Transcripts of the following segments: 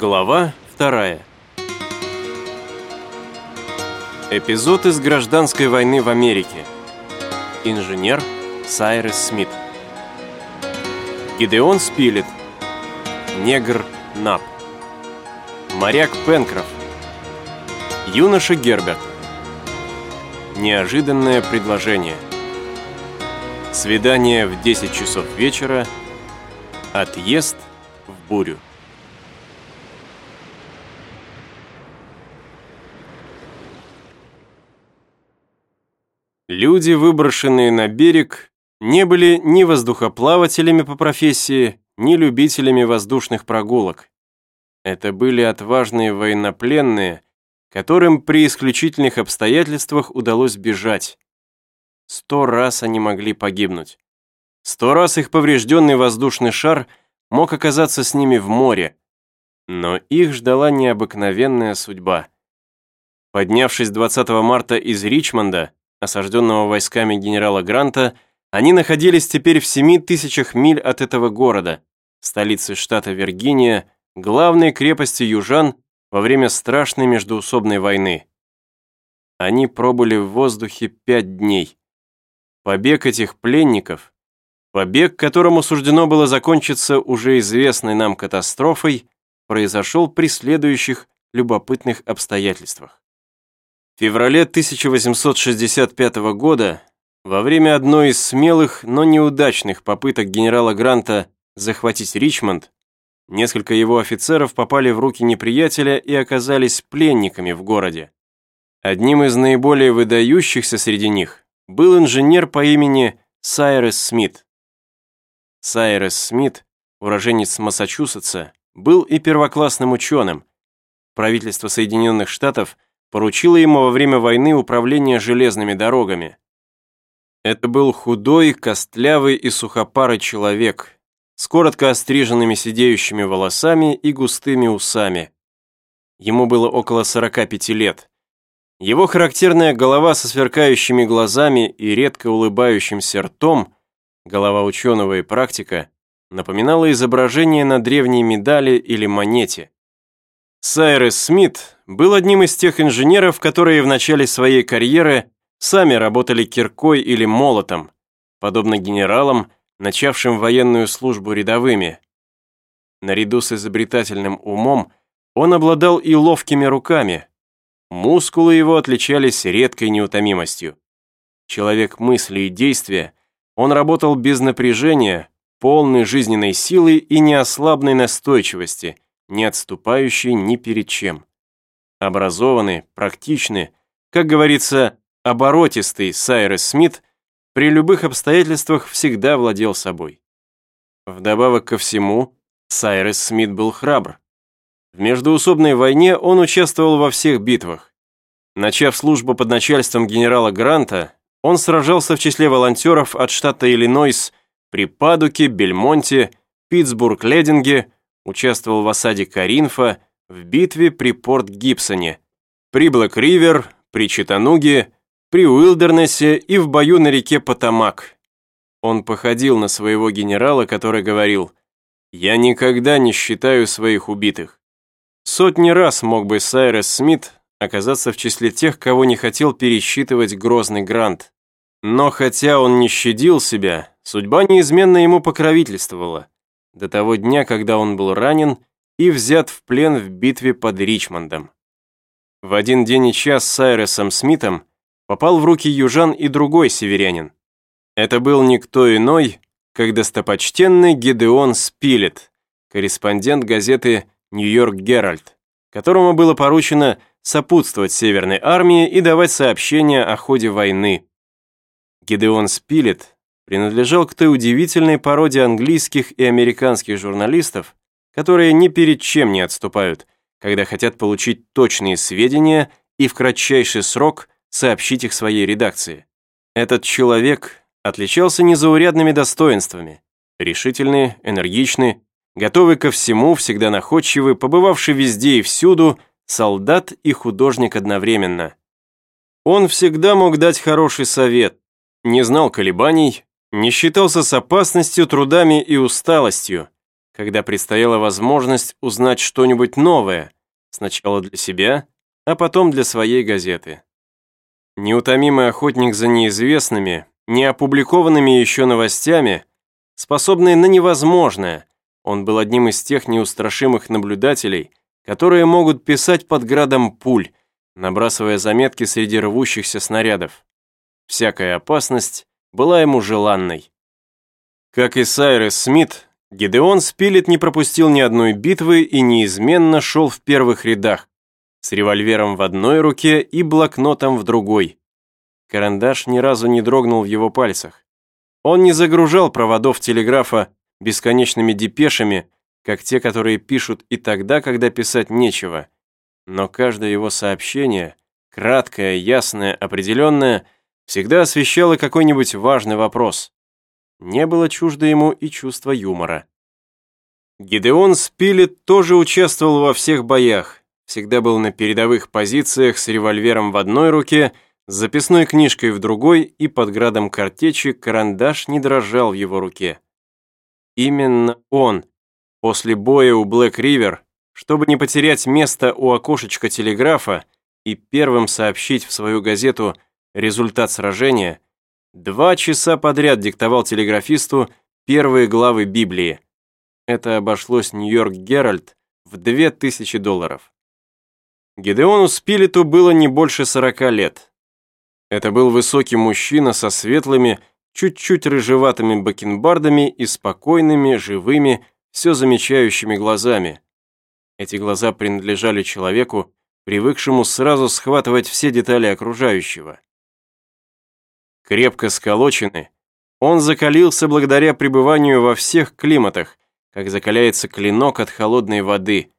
Глава вторая. Эпизод из гражданской войны в Америке. Инженер Сайрес Смит. Гидеон Спилет. Негр Нап. Моряк Пенкроф. Юноша Герберт. Неожиданное предложение. Свидание в 10 часов вечера. Отъезд в бурю. Люди, выброшенные на берег, не были ни воздухоплавателями по профессии, ни любителями воздушных прогулок. Это были отважные военнопленные, которым при исключительных обстоятельствах удалось бежать. Сто раз они могли погибнуть. Сто раз их поврежденный воздушный шар мог оказаться с ними в море. Но их ждала необыкновенная судьба. Поднявшись 20 марта из Ричмонда, осажденного войсками генерала Гранта, они находились теперь в семи тысячах миль от этого города, столицы штата Виргиния, главной крепости южан во время страшной междуусобной войны. Они пробыли в воздухе пять дней. Побег этих пленников, побег, которому суждено было закончиться уже известной нам катастрофой, произошел при следующих любопытных обстоятельствах. Феврале 1865 года, во время одной из смелых, но неудачных попыток генерала Гранта захватить Ричмонд, несколько его офицеров попали в руки неприятеля и оказались пленниками в городе. Одним из наиболее выдающихся среди них был инженер по имени Сайрес Смит. Сайрес Смит, уроженец Массачусетса, был и первоклассным ученым. Правительство Соединенных Штатов поручило ему во время войны управление железными дорогами. Это был худой, костлявый и сухопарый человек, с коротко остриженными сидеющими волосами и густыми усами. Ему было около 45 лет. Его характерная голова со сверкающими глазами и редко улыбающимся ртом, голова ученого и практика, напоминала изображение на древней медали или монете. Сайрес Смит был одним из тех инженеров, которые в начале своей карьеры сами работали киркой или молотом, подобно генералам, начавшим военную службу рядовыми. Наряду с изобретательным умом он обладал и ловкими руками. Мускулы его отличались редкой неутомимостью. Человек мысли и действия, он работал без напряжения, полный жизненной силы и неослабной настойчивости – не отступающий ни перед чем. Образованный, практичный, как говорится, оборотистый Сайрес Смит при любых обстоятельствах всегда владел собой. Вдобавок ко всему, Сайрес Смит был храбр. В междуусобной войне он участвовал во всех битвах. Начав службу под начальством генерала Гранта, он сражался в числе волонтеров от штата Иллинойс при Падуке, Бельмонте, Питтсбург-Лединге, участвовал в осаде Каринфа, в битве при Порт-Гибсоне, при Блэк-Ривер, при Читануге, при Уилдернессе и в бою на реке Потамак. Он походил на своего генерала, который говорил «Я никогда не считаю своих убитых». Сотни раз мог бы Сайрес Смит оказаться в числе тех, кого не хотел пересчитывать грозный Грант. Но хотя он не щадил себя, судьба неизменно ему покровительствовала до того дня, когда он был ранен и взят в плен в битве под Ричмондом. В один день и час с Сайресом Смитом попал в руки южан и другой северянин. Это был никто иной, как достопочтенный Гедеон Спилет, корреспондент газеты «Нью-Йорк Геральт», которому было поручено сопутствовать Северной армии и давать сообщения о ходе войны. Гедеон Спилет принадлежал к той удивительной породе английских и американских журналистов, которые ни перед чем не отступают, когда хотят получить точные сведения и в кратчайший срок сообщить их своей редакции. Этот человек отличался незаурядными достоинствами, решительный, энергичный, готовый ко всему, всегда находчивый, побывавший везде и всюду, солдат и художник одновременно. Он всегда мог дать хороший совет, не знал колебаний, не считался с опасностью, трудами и усталостью, когда предстояла возможность узнать что-нибудь новое, сначала для себя, а потом для своей газеты. Неутомимый охотник за неизвестными, не опубликованными еще новостями, способный на невозможное, он был одним из тех неустрашимых наблюдателей, которые могут писать под градом пуль, набрасывая заметки среди рвущихся снарядов. Всякая опасность была ему желанной. Как и Сайрес Смит, Гидеон Спилет не пропустил ни одной битвы и неизменно шел в первых рядах, с револьвером в одной руке и блокнотом в другой. Карандаш ни разу не дрогнул в его пальцах. Он не загружал проводов телеграфа бесконечными депешами, как те, которые пишут и тогда, когда писать нечего. Но каждое его сообщение, краткое, ясное, определенное, всегда освещало какой-нибудь важный вопрос. Не было чуждо ему и чувство юмора. Гидеон Спилет тоже участвовал во всех боях, всегда был на передовых позициях с револьвером в одной руке, с записной книжкой в другой и под градом картечи карандаш не дрожал в его руке. Именно он, после боя у Блэк-Ривер, чтобы не потерять место у окошечка телеграфа и первым сообщить в свою газету результат сражения, два часа подряд диктовал телеграфисту первые главы Библии. Это обошлось Нью-Йорк Геральт в 2000 долларов. Гидеону Спилету было не больше 40 лет. Это был высокий мужчина со светлыми, чуть-чуть рыжеватыми бакенбардами и спокойными, живыми, все замечающими глазами. Эти глаза принадлежали человеку, привыкшему сразу схватывать все детали окружающего. Крепко сколоченный, он закалился благодаря пребыванию во всех климатах, как закаляется клинок от холодной воды.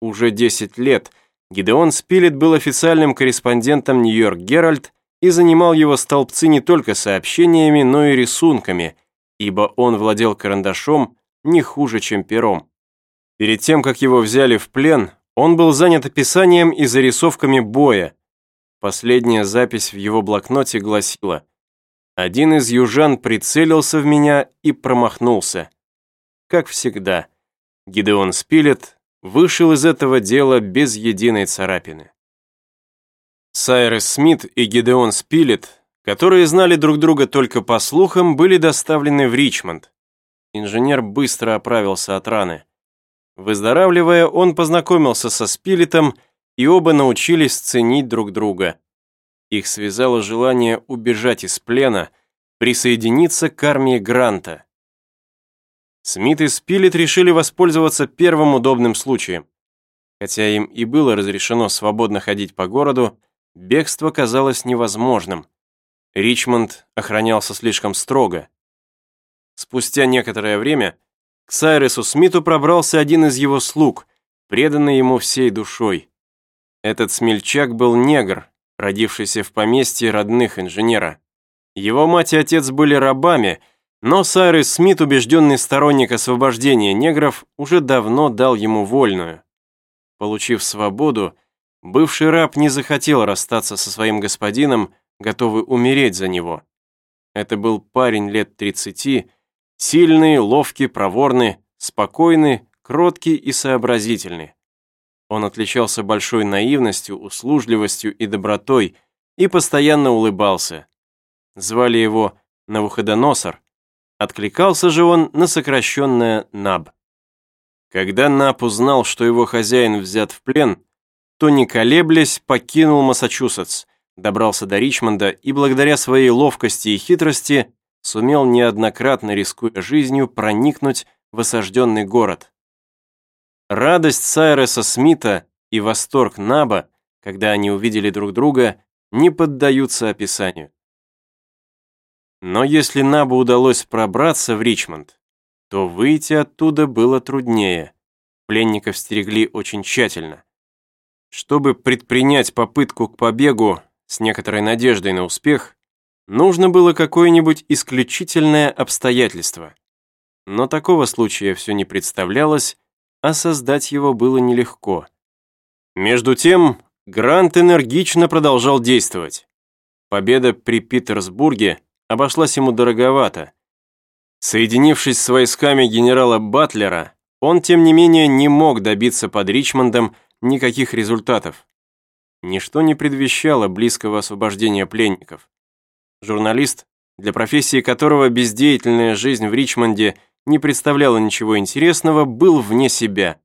Уже 10 лет Гидеон Спилет был официальным корреспондентом Нью-Йорк Геральт и занимал его столбцы не только сообщениями, но и рисунками, ибо он владел карандашом не хуже, чем пером. Перед тем, как его взяли в плен, он был занят описанием и зарисовками боя. Последняя запись в его блокноте гласила «Один из южан прицелился в меня и промахнулся». Как всегда, Гидеон Спилет вышел из этого дела без единой царапины. Сайрес Смит и Гидеон Спилет, которые знали друг друга только по слухам, были доставлены в Ричмонд. Инженер быстро оправился от раны. Выздоравливая, он познакомился со Спилетом, и оба научились ценить друг друга. Их связало желание убежать из плена, присоединиться к армии Гранта. Смит и Спилет решили воспользоваться первым удобным случаем. Хотя им и было разрешено свободно ходить по городу, Бегство казалось невозможным. Ричмонд охранялся слишком строго. Спустя некоторое время к Сайресу Смиту пробрался один из его слуг, преданный ему всей душой. Этот смельчак был негр, родившийся в поместье родных инженера. Его мать и отец были рабами, но Сайрес Смит, убежденный сторонник освобождения негров, уже давно дал ему вольную. Получив свободу, Бывший раб не захотел расстаться со своим господином, готовый умереть за него. Это был парень лет 30, сильный, ловкий, проворный, спокойный, кроткий и сообразительный. Он отличался большой наивностью, услужливостью и добротой и постоянно улыбался. Звали его Навуходоносор. Откликался же он на сокращенное НАБ. Когда Наб узнал, что его хозяин взят в плен, то, не колеблясь, покинул Массачусетс, добрался до Ричмонда и благодаря своей ловкости и хитрости сумел неоднократно, рискуя жизнью, проникнуть в осажденный город. Радость Сайреса Смита и восторг Наба, когда они увидели друг друга, не поддаются описанию. Но если Набу удалось пробраться в Ричмонд, то выйти оттуда было труднее. Пленников стерегли очень тщательно. Чтобы предпринять попытку к побегу с некоторой надеждой на успех, нужно было какое-нибудь исключительное обстоятельство. Но такого случая все не представлялось, а создать его было нелегко. Между тем, Грант энергично продолжал действовать. Победа при Питерсбурге обошлась ему дороговато. Соединившись с войсками генерала Батлера, Он, тем не менее, не мог добиться под Ричмондом никаких результатов. Ничто не предвещало близкого освобождения пленников. Журналист, для профессии которого бездеятельная жизнь в Ричмонде не представляла ничего интересного, был вне себя.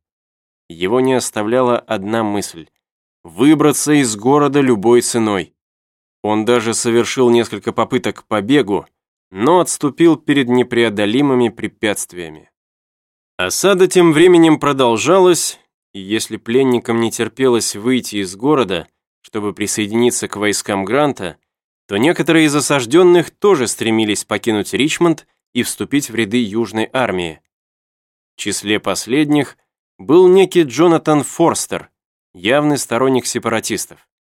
Его не оставляла одна мысль – выбраться из города любой ценой. Он даже совершил несколько попыток к побегу, но отступил перед непреодолимыми препятствиями. Осада тем временем продолжалась, и если пленникам не терпелось выйти из города, чтобы присоединиться к войскам Гранта, то некоторые из осажденных тоже стремились покинуть Ричмонд и вступить в ряды Южной армии. В числе последних был некий Джонатан Форстер, явный сторонник сепаратистов.